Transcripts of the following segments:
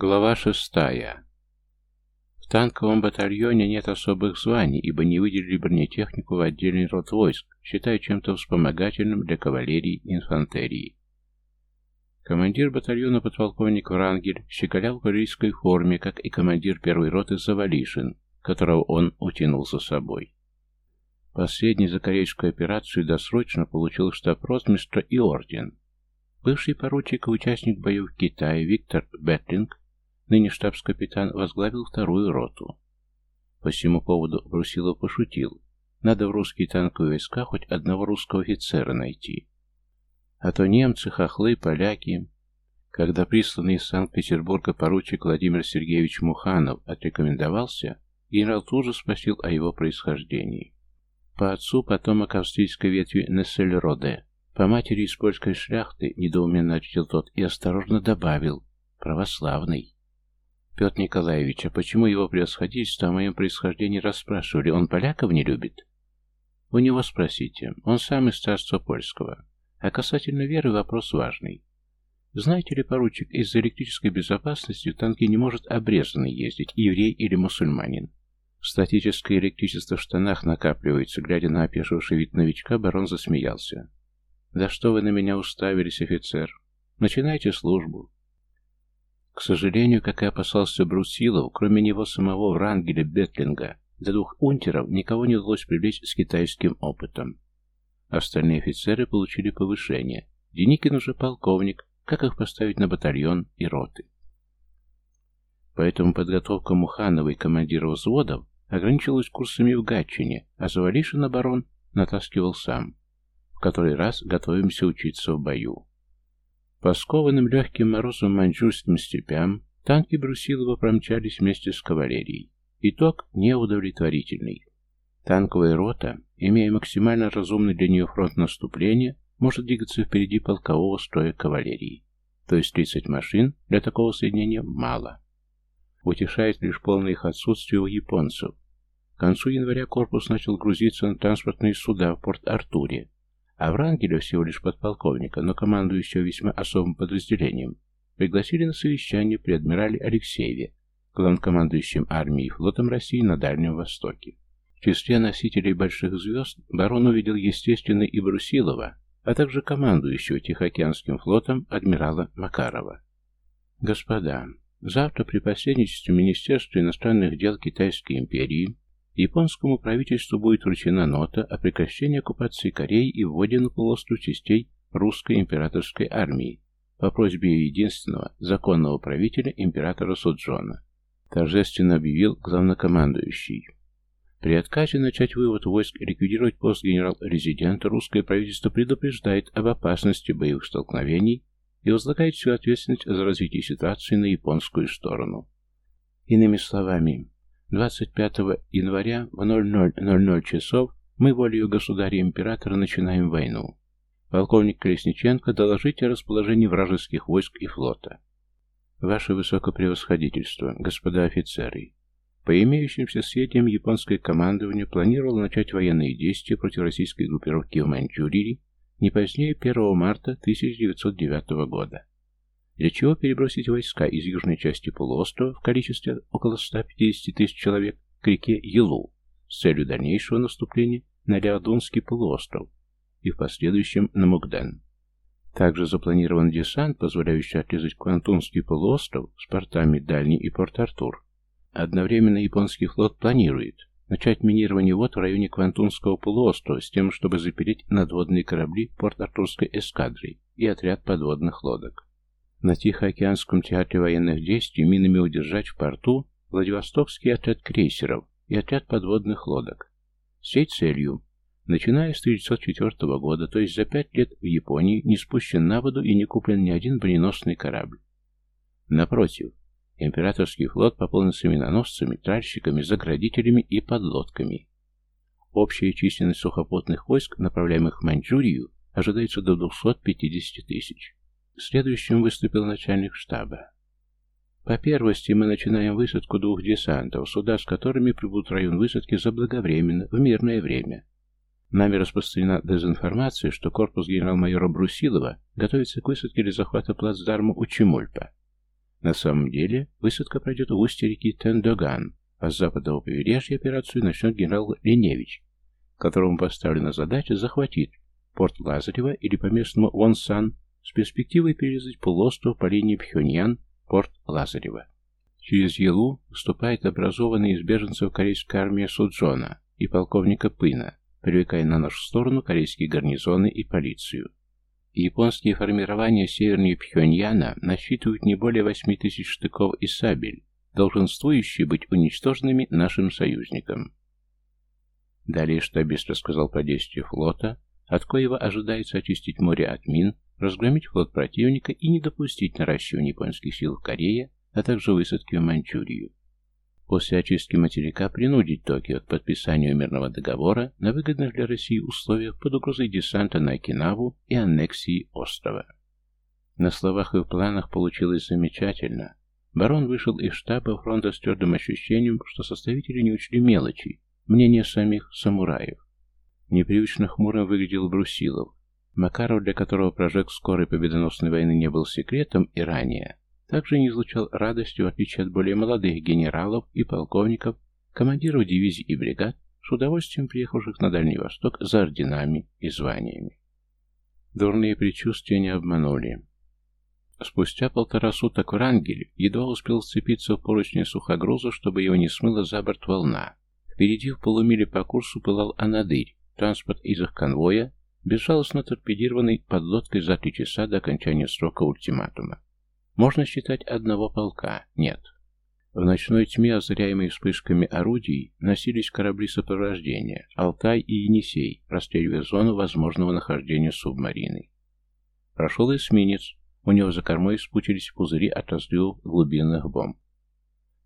Глава шестая. В танковом батальоне нет особых званий, ибо не выделили бронетехнику в отдельный род войск, считая чем-то вспомогательным для кавалерии и инфантерии. Командир батальона подполковник Врангель щеголял в кавалерийской форме, как и командир первой роты Завалишин, которого он утянул за собой. Последний за корейскую операцию досрочно получил штаб-ротмистра и орден, Бывший поручик и участник боев в Китае Виктор Бетлинг, ныне штабс-капитан, возглавил вторую роту. По всему поводу Брусилов пошутил. Надо в русские танковые войска хоть одного русского офицера найти. А то немцы, хохлы, поляки... Когда присланный из Санкт-Петербурга поручик Владимир Сергеевич Муханов отрекомендовался, генерал тут спросил о его происхождении. По отцу потомок австрийской ветви Нессельроде, по матери из польской шляхты, недоуменно ответил тот и осторожно добавил, православный. Петр Николаевич, а почему его превосходительство о моем происхождении расспрашивали? Он поляков не любит? У него спросите. Он сам из царства польского. А касательно веры вопрос важный. Знаете ли, поручик, из-за электрической безопасности в танке не может обрезанный ездить, еврей или мусульманин. Статическое электричество в штанах накапливается, глядя на опешивший вид новичка, барон засмеялся. «Да что вы на меня уставились, офицер? Начинайте службу». К сожалению, как и опасался Брусилов, кроме него самого Врангеля Бетлинга, до двух унтеров никого не удалось привлечь с китайским опытом. Остальные офицеры получили повышение. Деникин уже полковник, как их поставить на батальон и роты. Поэтому подготовка Муханова и командиров взводов ограничилась курсами в Гатчине, а Завалишин барон натаскивал сам. В который раз готовимся учиться в бою. По скованным легким морозом маньчжурским степям танки Брусилова промчались вместе с кавалерией. Итог неудовлетворительный. Танковая рота, имея максимально разумный для нее фронт наступления, может двигаться впереди полкового строя кавалерии. То есть 30 машин для такого соединения мало. Утешает лишь полное их отсутствие у японцев. К концу января корпус начал грузиться на транспортные суда в Порт-Артуре, а Врангеля, всего лишь подполковника, но командующего весьма особым подразделением, пригласили на совещание при адмирале Алексееве, главнокомандующим армией и флотом России на Дальнем Востоке. В числе носителей больших звезд барон увидел, естественно, и Брусилова, а также командующего Тихоокеанским флотом адмирала Макарова. «Господа, завтра при посредничестве Министерства иностранных дел Китайской империи Японскому правительству будет вручена нота о прекращении оккупации Кореи и вводе на полуостров частей русской императорской армии по просьбе единственного законного правителя императора Суджона. Торжественно объявил главнокомандующий. При отказе начать вывод войск и ликвидировать пост генерал-резидента русское правительство предупреждает об опасности боевых столкновений и возлагает всю ответственность за развитие ситуации на японскую сторону. Иными словами, 25 января в 00.00 часов мы волею государя-императора начинаем войну. Полковник Колесниченко, доложите расположении вражеских войск и флота. Ваше Высокопревосходительство, господа офицеры, по имеющимся сведениям, японское командование планировало начать военные действия против российской группировки в Маньчжурии не позднее 1 марта 1909 года для чего перебросить войска из южной части полуострова в количестве около 150 тысяч человек к реке Елу с целью дальнейшего наступления на Леодунский полуостров и в последующем на Мугден. Также запланирован десант, позволяющий отрезать Квантунский полуостров с портами Дальний и Порт-Артур. Одновременно японский флот планирует начать минирование вод в районе Квантунского полуострова с тем, чтобы запереть надводные корабли Порт-Артурской эскадры и отряд подводных лодок. На Тихоокеанском театре военных действий минами удержать в порту Владивостокский отряд крейсеров и отряд подводных лодок. С этой целью, начиная с 1904 года, то есть за пять лет в Японии, не спущен на воду и не куплен ни один броненосный корабль. Напротив, императорский флот пополнился миноносцами, тральщиками, заградителями и подлодками. Общая численность сухопутных войск, направляемых в Маньчжурию, ожидается до 250 тысяч. Следующим выступил начальник штаба. По первости мы начинаем высадку двух десантов, суда с которыми прибудут в район высадки заблаговременно, в мирное время. Нами распространена дезинформация, что корпус генерал-майора Брусилова готовится к высадке или захвату плацдарма Чемульпа. На самом деле, высадка пройдет в устье реки Тендоган, а с западного побережья операцию начнет генерал Леневич, которому поставлена задача захватить порт Лазарева или по-местному Вонсан с перспективой перерезать полуостров по линии Пхеньян, порт Лазарева. Через Елу вступает образованная из беженцев корейская армия Суджона и полковника Пына, привлекая на нашу сторону корейские гарнизоны и полицию. Японские формирования севернее Пхеньяна насчитывают не более 8 тысяч штыков и сабель, долженствующие быть уничтоженными нашим союзникам. Далее штабист рассказал про действия флота, от коего ожидается очистить море от мин, разгромить флот противника и не допустить наращивания японских сил в Корее, а также высадки в Маньчжурию. После очистки материка принудить Токио к подписанию мирного договора на выгодных для России условиях под угрозой десанта на Окинаву и аннексии острова. На словах и в планах получилось замечательно. Барон вышел из штаба фронта с твердым ощущением, что составители не учли мелочи, мнение самих самураев. Непривычно хмурым выглядел Брусилов. Макаров, для которого прожект скорой победоносной войны не был секретом и ранее, также не излучал радости, в отличие от более молодых генералов и полковников, командиров дивизий и бригад, с удовольствием приехавших на Дальний Восток за орденами и званиями. Дурные предчувствия не обманули. Спустя полтора суток Врангель едва успел сцепиться в поручни сухогруза, чтобы его не смыло за борт волна, Впереди в полумиле по курсу пылал Анадырь, транспорт из их конвоя, безжалостно торпедированный под лодкой за три часа до окончания срока ультиматума. Можно считать одного полка? Нет. В ночной тьме, озряемой вспышками орудий, носились корабли сопровождения «Алтай» и «Енисей», расстреливая зону возможного нахождения субмарины. Прошел эсминец, у него за кормой спутились пузыри от разрывов глубинных бомб.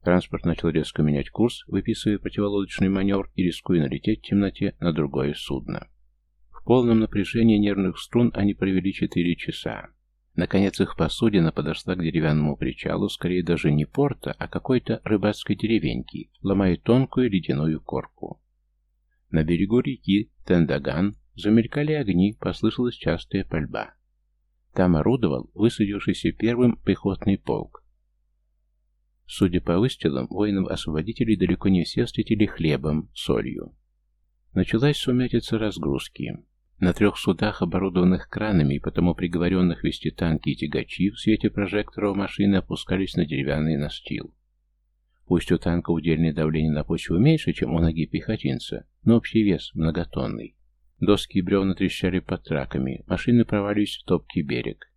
Транспорт начал резко менять курс, выписывая противолодочный маневр и рискуя налететь в темноте на другое судно. В полном напряжении нервных струн они провели четыре часа. Наконец их посудина подошла к деревянному причалу, скорее даже не порта, а какой-то рыбацкой деревеньки, ломая тонкую ледяную корку. На берегу реки Тендаган замелькали огни, послышалась частая пальба. Там орудовал высадившийся первым пехотный полк. Судя по выстрелам, воинов-освободителей далеко не все встретили хлебом, солью. Началась сумятица разгрузки. На трех судах, оборудованных кранами и потому приговоренных вести танки и тягачи, в свете прожекторов машины опускались на деревянный настил. Пусть у танка удельное давление на почву меньше, чем у ноги пехотинца, но общий вес многотонный. Доски и бревна трещали под траками, машины провалились в топкий берег.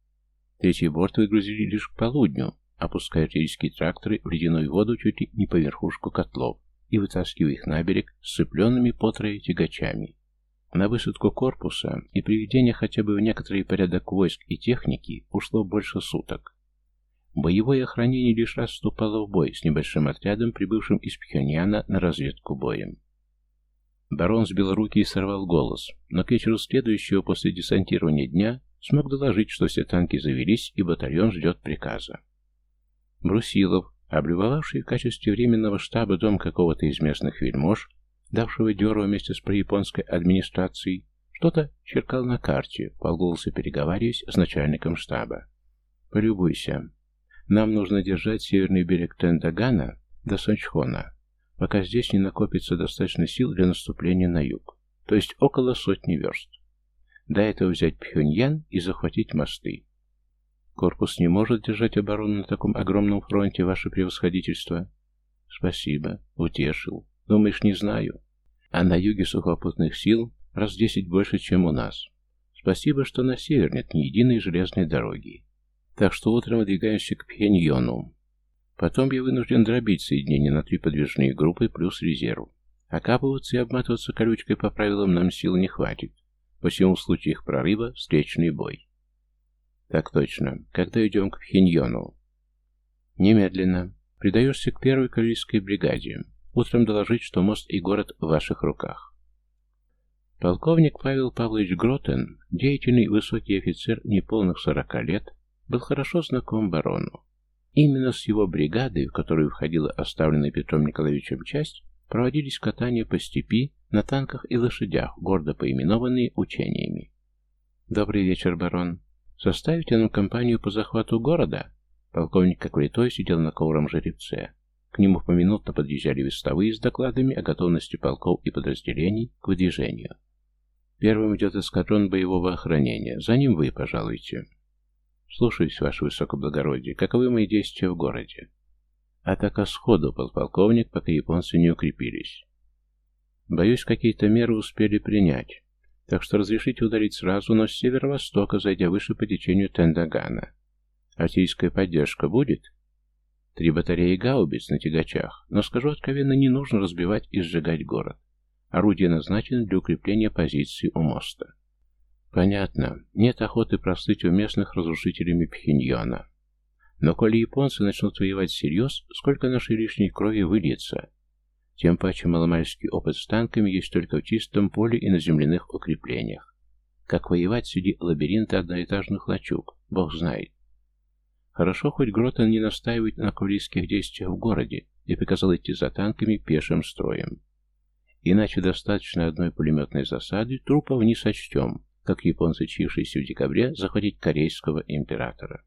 Третий борт выгрузили лишь к полудню, опуская артиллерийские тракторы в ледяную воду чуть ли не по верхушку котлов и вытаскивая их на берег с сцепленными по трое тягачами. На высадку корпуса и приведение хотя бы в некоторый порядок войск и техники ушло больше суток. Боевое охранение лишь раз вступало в бой с небольшим отрядом, прибывшим из Пхеньяна на разведку боем. Барон сбил руки и сорвал голос, но к вечеру следующего после десантирования дня смог доложить, что все танки завелись и батальон ждет приказа. Брусилов, облюбовавший в качестве временного штаба дом какого-то из местных вельмож, давшего дёру вместе с прояпонской администрацией, что-то черкал на карте, полголоса переговариваясь с начальником штаба. «Полюбуйся. Нам нужно держать северный берег Тендагана до Санчхона, пока здесь не накопится достаточно сил для наступления на юг, то есть около сотни верст. До этого взять Пхеньян и захватить мосты. Корпус не может держать оборону на таком огромном фронте, ваше превосходительство. Спасибо, утешил. Думаешь, не знаю? А на юге сухопутных сил раз десять больше, чем у нас. Спасибо, что на север нет ни единой железной дороги. Так что утром выдвигаемся к Пхеньону. Потом я вынужден дробить соединение на три подвижные группы плюс резерв. Окапываться и обматываться колючкой по правилам нам сил не хватит. Посему в случае их прорыва встречный бой. Так точно. Когда идем к Пхеньону? Немедленно. Придаешься к первой корейской бригаде. Утром доложить, что мост и город в ваших руках. Полковник Павел Павлович Гротен, деятельный высокий офицер неполных сорока лет, был хорошо знаком барону. Именно с его бригадой, в которую входила оставленная Петром Николаевичем часть, проводились катания по степи на танках и лошадях, гордо поименованные учениями. «Добрый вечер, барон. Составите нам компанию по захвату города? Полковник, как влитой, сидел на ковром жеребце. К нему поминутно подъезжали вестовые с докладами о готовности полков и подразделений к выдвижению. Первым идет эскадрон боевого охранения. За ним вы, пожалуйте. Слушаюсь, ваше высокоблагородие. Каковы мои действия в городе? Атака сходу, подполковник, пока японцы не укрепились. Боюсь, какие-то меры успели принять. Так что разрешите ударить сразу, но с северо-востока, зайдя выше по течению Тендагана. Артиллерийская поддержка будет? Три батареи гаубиц на тягачах, но, скажу откровенно, не нужно разбивать и сжигать город. Орудия назначены для укрепления позиций у моста. Понятно, нет охоты простыть у местных разрушителями Пхеньона. Но коли японцы начнут воевать всерьез, сколько нашей лишней крови выльется? Тем паче маломальский опыт с танками есть только в чистом поле и на земляных укреплениях. Как воевать среди лабиринта одноэтажных лачуг, бог знает. Хорошо, хоть Гротон не настаивает на кавалерийских действиях в городе и приказал идти за танками пешим строем. Иначе достаточно одной пулеметной засады, трупов не сочтем, как японцы, чившиеся в декабре, захватить корейского императора.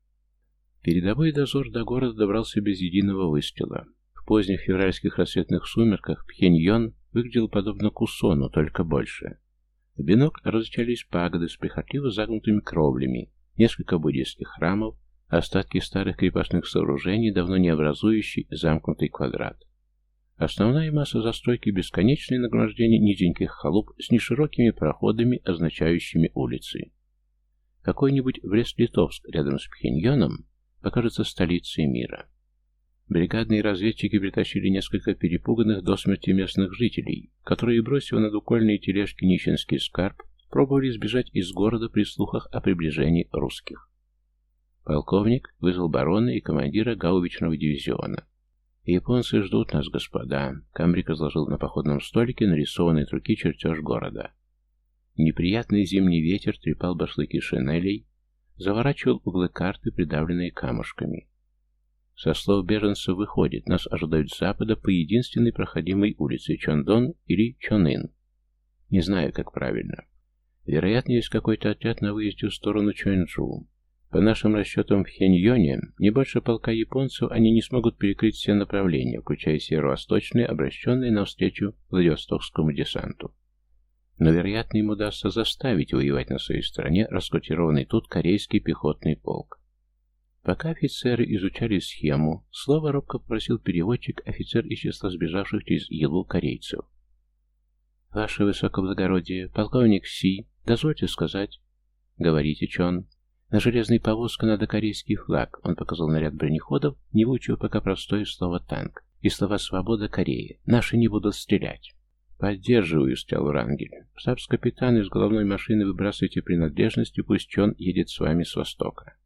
Передовой дозор до города добрался без единого выстрела. В поздних февральских рассветных сумерках Пхеньон выглядел подобно Кусону, только больше. В бинок различались пагоды с прихотливо загнутыми кровлями, несколько буддийских храмов, Остатки старых крепостных сооружений, давно не образующий замкнутый квадрат. Основная масса застройки – бесконечное нагромождение низеньких халуп с неширокими проходами, означающими улицы. Какой-нибудь Брест-Литовск рядом с Пхеньоном покажется столицей мира. Бригадные разведчики притащили несколько перепуганных до смерти местных жителей, которые, бросив на дукольные тележки нищенский скарб, пробовали сбежать из города при слухах о приближении русских. Полковник вызвал барона и командира гаубичного дивизиона. «Японцы ждут нас, господа», — Камбрик разложил на походном столике нарисованный от руки чертеж города. Неприятный зимний ветер трепал башлыки шинелей, заворачивал углы карты, придавленные камушками. Со слов беженцев выходит, нас ожидают с запада по единственной проходимой улице Чондон или Чонын. Не знаю, как правильно. Вероятно, есть какой-то отряд на выезде в сторону Чонджу. По нашим расчетам в Хеньоне, не больше полка японцев они не смогут перекрыть все направления, включая северо-восточные, обращенные навстречу Владивостокскому десанту. Но, вероятно, им удастся заставить воевать на своей стороне раскрутированный тут корейский пехотный полк. Пока офицеры изучали схему, слово робко попросил переводчик, офицер из числа сбежавших через Елу корейцев. «Ваше высокоблагородие, полковник Си, дозвольте сказать...» «Говорите, Чон», на железной повозке надо корейский флаг. Он показал наряд бронеходов, не выучив пока простое слово «танк». И слова «свобода Кореи». Наши не будут стрелять. «Поддерживаю», — сказал Врангель. «Штабс-капитан из головной машины выбрасывайте принадлежности, пусть он едет с вами с востока».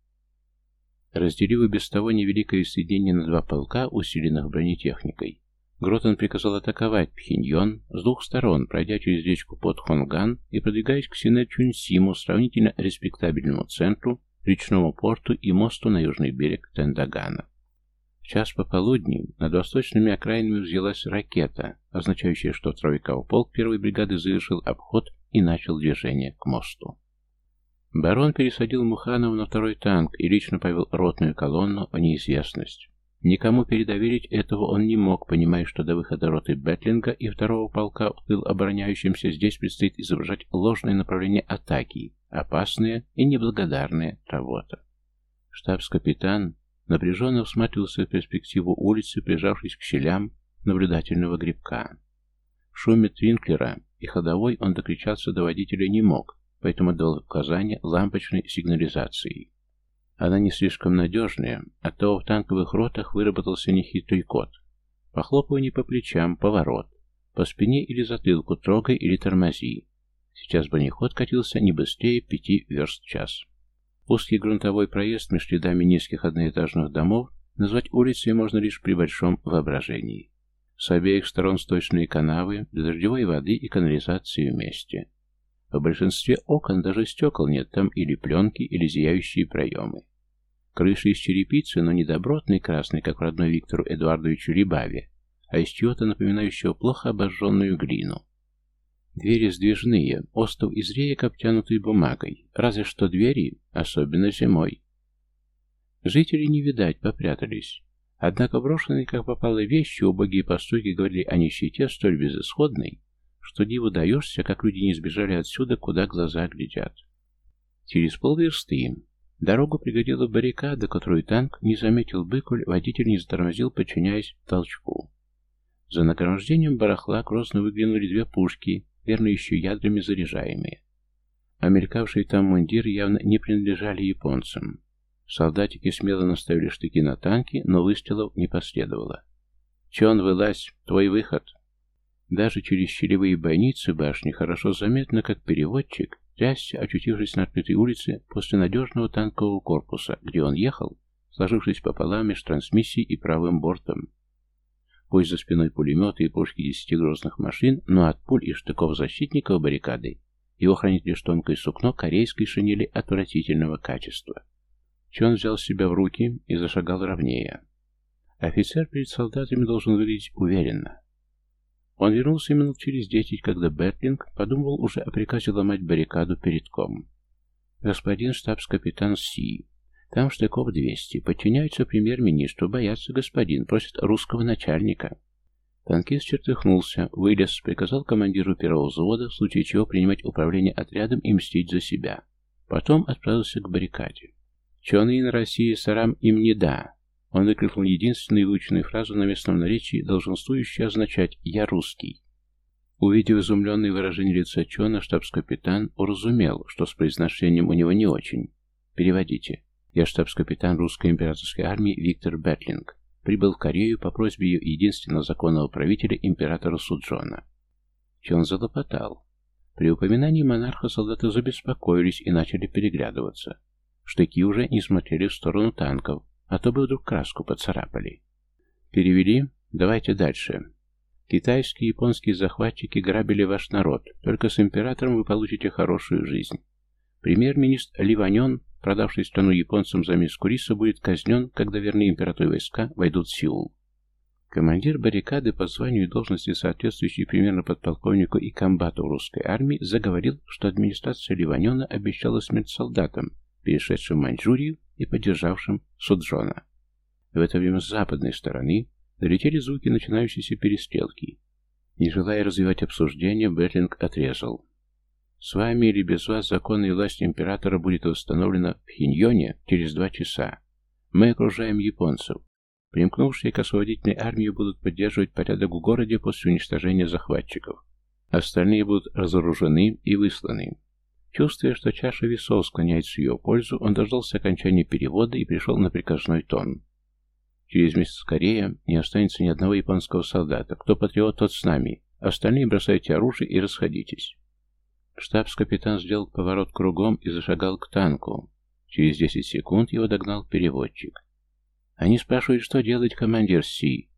Разделив без того невеликое соединение на два полка, усиленных бронетехникой, Гротон приказал атаковать Пхеньон с двух сторон, пройдя через речку под Хонган и продвигаясь к Синэ-Чунсиму, сравнительно респектабельному центру, речному порту и мосту на южный берег Тендагана. В час пополудни над восточными окраинами взялась ракета, означающая, что тройковый полк первой бригады завершил обход и начал движение к мосту. Барон пересадил Муханова на второй танк и лично повел ротную колонну в неизвестность. Никому передоверить этого он не мог, понимая, что до выхода роты Бетлинга и второго полка в тыл обороняющимся здесь предстоит изображать ложное направление атаки, опасная и неблагодарная работа. Штабс-капитан напряженно всматривался в перспективу улицы, прижавшись к щелям наблюдательного грибка. В шуме Твинклера и ходовой он докричаться до водителя не мог, поэтому дал указание лампочной сигнализации. Она не слишком надежная, оттого в танковых ротах выработался нехитрый код. Похлопывание по плечам, поворот. По спине или затылку трогай или тормози. Сейчас бронеход катился не быстрее пяти верст в час. Узкий грунтовой проезд между рядами низких одноэтажных домов назвать улицей можно лишь при большом воображении. С обеих сторон сточные канавы, для дождевой воды и канализации вместе. В большинстве окон даже стекол нет, там или пленки, или зияющие проемы. Крыша из черепицы, но не добротной красной, как в родной Виктору Эдуардовичу Рибаве, а из чего-то напоминающего плохо обожженную глину. Двери сдвижные, остов из реек обтянутый бумагой, разве что двери, особенно зимой. Жители не видать, попрятались. Однако брошенные, как попало, вещи, убогие постойки говорили о нищете столь безысходной, что диву даешься, как люди не сбежали отсюда, куда глаза глядят. Через полверсты дорогу пригодила баррикада, которую танк не заметил бы, коль водитель не затормозил, подчиняясь толчку. За награждением барахла грозно выглянули две пушки, верно еще ядрами заряжаемые. А мелькавшие там мундиры явно не принадлежали японцам. Солдатики смело наставили штыки на танки, но выстрелов не последовало. «Чон, вылазь! Твой выход!» Даже через щелевые бойницы башни хорошо заметно, как переводчик, трясся, очутившись на открытой улице после надежного танкового корпуса, где он ехал, сложившись пополам между трансмиссией и правым бортом. Пусть за спиной пулеметы и пушки десяти грозных машин, но от пуль и штыков защитников баррикады его хранит лишь тонкое сукно корейской шинели отвратительного качества. Чон взял себя в руки и зашагал ровнее. Офицер перед солдатами должен выглядеть уверенно. Он вернулся минут через десять, когда Бертлинг подумывал уже о приказе ломать баррикаду перед ком. «Господин штабс-капитан Си, там штыков двести, подчиняются премьер-министру, боятся господин, просят русского начальника». Танкист чертыхнулся, вылез, приказал командиру первого взвода, в случае чего принимать управление отрядом и мстить за себя. Потом отправился к баррикаде. «Чоны на России сарам им не да», он выкрикнул единственную выученную фразу на местном наречии, долженствующую означать «я русский». Увидев изумленное выражение лица Чона, штабс-капитан уразумел, что с произношением у него не очень. Переводите. Я штабс-капитан русской императорской армии Виктор Бертлинг. Прибыл в Корею по просьбе ее единственного законного правителя императора Суджона. Чон залопотал. При упоминании монарха солдаты забеспокоились и начали переглядываться. Штыки уже не смотрели в сторону танков, а то бы вдруг краску поцарапали. Перевели? Давайте дальше. Китайские и японские захватчики грабили ваш народ. Только с императором вы получите хорошую жизнь. Премьер-министр Ливанен, продавший страну японцам за миску риса, будет казнен, когда верные императоры войска войдут в Сеул. Командир баррикады по званию и должности, соответствующий примерно подполковнику и комбату русской армии, заговорил, что администрация Ливанена обещала смерть солдатам, перешедшим в Маньчжурию и поддержавшим Суджона. В это время с западной стороны долетели звуки начинающейся перестрелки. Не желая развивать обсуждение, Берлинг отрезал. «С вами или без вас законная власть императора будет восстановлена в Хиньоне через два часа. Мы окружаем японцев. Примкнувшие к освободительной армии будут поддерживать порядок в городе после уничтожения захватчиков. Остальные будут разоружены и высланы. Чувствуя, что чаша весов склоняется в ее пользу, он дождался окончания перевода и пришел на приказной тон. Через месяц скорее не останется ни одного японского солдата. Кто патриот, тот с нами. Остальные бросайте оружие и расходитесь. Штабс-капитан сделал поворот кругом и зашагал к танку. Через десять секунд его догнал переводчик. Они спрашивают, что делать командир Си.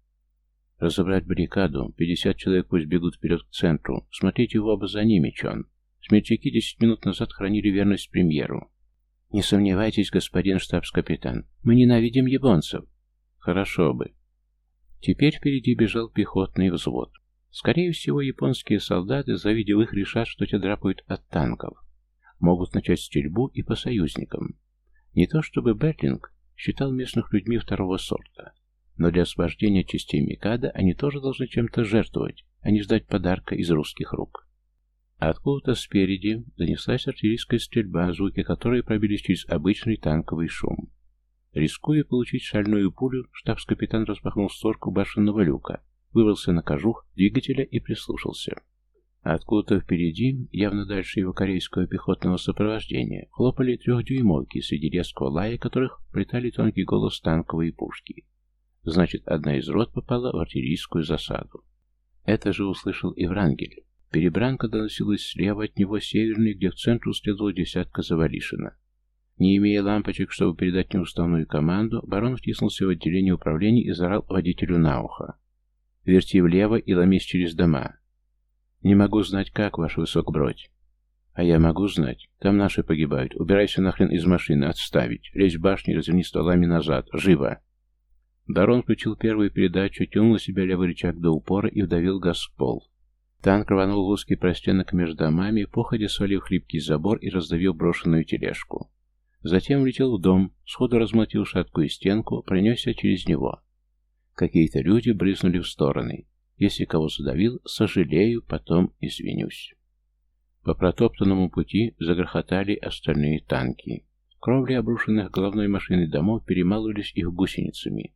Разобрать баррикаду. Пятьдесят человек пусть бегут вперед к центру. Смотрите в оба за ними, Чон. Смельчаки десять минут назад хранили верность премьеру. «Не сомневайтесь, господин штабс-капитан, мы ненавидим японцев». «Хорошо бы». Теперь впереди бежал пехотный взвод. Скорее всего, японские солдаты, завидев их, решат, что те драпают от танков. Могут начать стрельбу и по союзникам. Не то чтобы Берлинг считал местных людьми второго сорта, но для освобождения частей Микада они тоже должны чем-то жертвовать, а не ждать подарка из русских рук. Откуда-то спереди донеслась артиллерийская стрельба, звуки которой пробились через обычный танковый шум. Рискуя получить шальную пулю, штабс-капитан распахнул створку башенного люка, выбрался на кожух двигателя и прислушался. Откуда-то впереди, явно дальше его корейского пехотного сопровождения, хлопали трехдюймовки, среди резкого лая которых притали тонкий голос танковые пушки. Значит, одна из рот попала в артиллерийскую засаду. Это же услышал и Врангель. Перебранка доносилась слева от него северной, где к центру следовала десятка Завалишина. Не имея лампочек, чтобы передать неуставную команду, барон втиснулся в отделение управления и заорал водителю на ухо. «Верти влево и ломись через дома». «Не могу знать, как, ваш высокбродь». «А я могу знать. Там наши погибают. Убирайся нахрен из машины. Отставить. Лезь в башню и разверни стволами назад. Живо!» Барон включил первую передачу, тянул на себя левый рычаг до упора и вдавил газ в пол. Танк рванул в узкий простенок между домами, походя свалив хлипкий забор и раздавил брошенную тележку. Затем влетел в дом, сходу размотил шаткую стенку, пронесся через него. Какие-то люди брызнули в стороны. Если кого задавил, сожалею, потом извинюсь. По протоптанному пути загрохотали остальные танки. Кровли обрушенных головной машины домов перемалывались их гусеницами.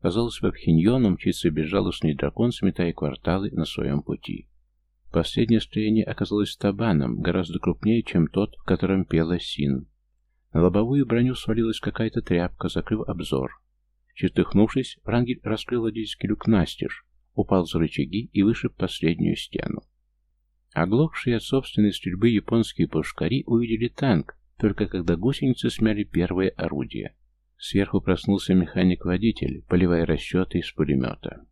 Казалось, по Пхеньону мчится безжалостный дракон, сметая кварталы на своем пути. Последнее строение оказалось табаном, гораздо крупнее, чем тот, в котором пела Син. На лобовую броню свалилась какая-то тряпка, закрыв обзор. Чертыхнувшись, Врангель раскрыл водительский люк настежь, упал за рычаги и вышиб последнюю стену. Оглохшие от собственной стрельбы японские пушкари увидели танк, только когда гусеницы смяли первое орудие. Сверху проснулся механик-водитель, поливая расчеты из пулемета.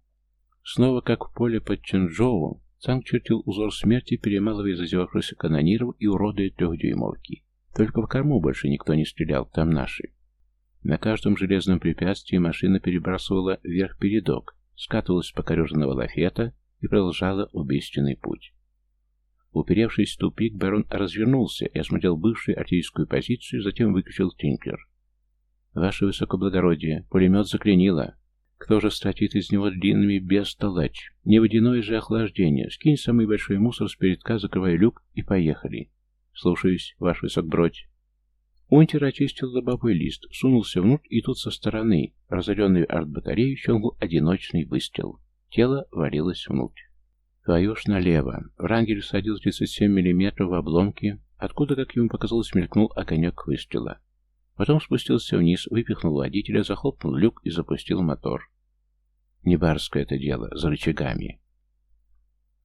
Снова, как в поле под Чэнчжоу, танк чертил узор смерти, перемалывая зазевавшихся канониров и уродуя трехдюймовки. Только в корму больше никто не стрелял, там наши. На каждом железном препятствии машина перебрасывала вверх передок, скатывалась с покореженного лафета и продолжала убийственный путь. Уперевшись в тупик, барон развернулся и осмотрел бывшую артиллерийскую позицию, затем выключил тинклер. «Ваше высокоблагородие, пулемет заклинило. Кто же стратит из него длинными без толач? Не водяное же охлаждение. Скинь самый большой мусор с передка, закрывай люк и поехали. Слушаюсь, ваш высокбродь». Унтер очистил лобовой лист, сунулся внутрь, и тут со стороны, разоренной артбатареей, щелкнул одиночный выстрел. Тело валилось внутрь. Твою ж налево. Врангель садил 37 мм в обломки, откуда, как ему показалось, мелькнул огонек выстрела. Потом спустился вниз, выпихнул водителя, захлопнул люк и запустил мотор. Не барское это дело, за рычагами.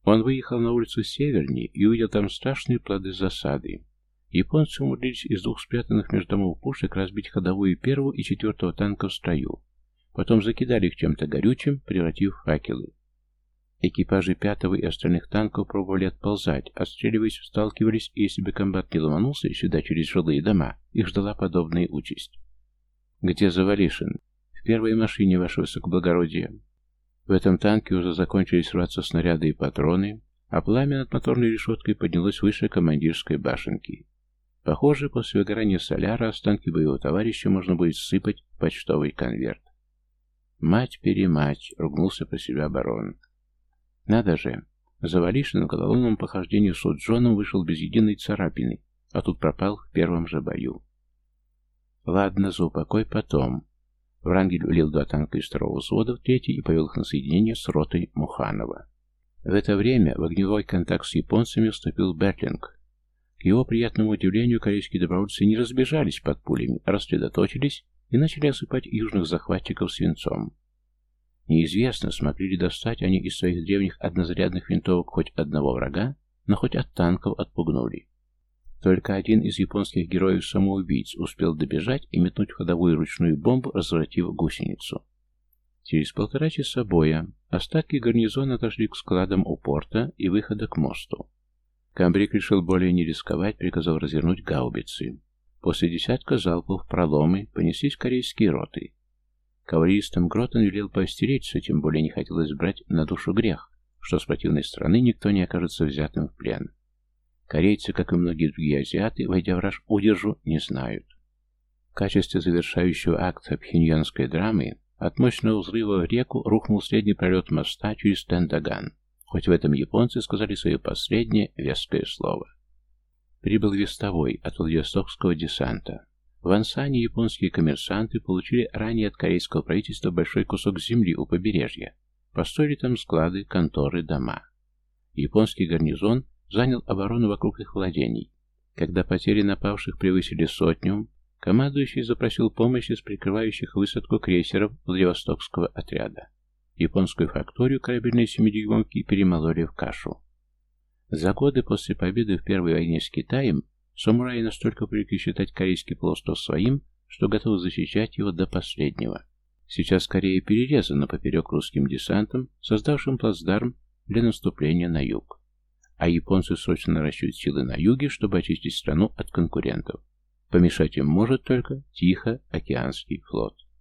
Он выехал на улицу севернее и увидел там страшные плоды засады. Японцы умудрились из двух спрятанных между домов пушек разбить ходовую первого и четвертого танка в строю. Потом закидали их чем-то горючим, превратив в факелы. Экипажи пятого и остальных танков пробовали отползать, отстреливаясь, сталкивались, и если бы комбат не ломанулся сюда через жилые дома, их ждала подобная участь. «Где Завалишин?» «В первой машине, ваше высокоблагородие». В этом танке уже закончились рваться снаряды и патроны, а пламя над моторной решеткой поднялось выше командирской башенки. Похоже, после выгорания соляра останки боевого товарища можно будет сыпать в почтовый конверт. «Мать-перемать!» — ругнулся про себя барон. Надо же, Завалишин на головном похождении с Джоном вышел без единой царапины, а тут пропал в первом же бою. Ладно, за упокой потом. Врангель влил два танка из второго взвода в третий и повел их на соединение с ротой Муханова. В это время в огневой контакт с японцами вступил Бертлинг. К его приятному удивлению, корейские добровольцы не разбежались под пулями, а рассредоточились и начали осыпать южных захватчиков свинцом. Неизвестно, смогли ли достать они из своих древних однозарядных винтовок хоть одного врага, но хоть от танков отпугнули. Только один из японских героев-самоубийц успел добежать и метнуть ходовую ручную бомбу, разворотив гусеницу. Через полтора часа боя остатки гарнизона отошли к складам у порта и выхода к мосту. Камбрик решил более не рисковать, приказал развернуть гаубицы. После десятка залпов проломы понеслись корейские роты. Кавалеристам Гротон велел поостеречься, тем более не хотелось брать на душу грех, что с противной стороны никто не окажется взятым в плен. Корейцы, как и многие другие азиаты, войдя в раж удержу, не знают. В качестве завершающего акта пхеньянской драмы от мощного взрыва в реку рухнул средний пролет моста через Тендаган, хоть в этом японцы сказали свое последнее веское слово. Прибыл вестовой от Владивостокского десанта. В Ансане японские коммерсанты получили ранее от корейского правительства большой кусок земли у побережья. Построили там склады, конторы, дома. Японский гарнизон занял оборону вокруг их владений. Когда потери напавших превысили сотню, командующий запросил помощи с прикрывающих высадку крейсеров Владивостокского отряда. Японскую факторию корабельной семидюймовки перемололи в кашу. За годы после победы в Первой войне с Китаем Самураи настолько привыкли считать корейский полуостров своим, что готовы защищать его до последнего. Сейчас Корея перерезана поперек русским десантом, создавшим плацдарм для наступления на юг. А японцы срочно наращивают силы на юге, чтобы очистить страну от конкурентов. Помешать им может только Тихоокеанский флот.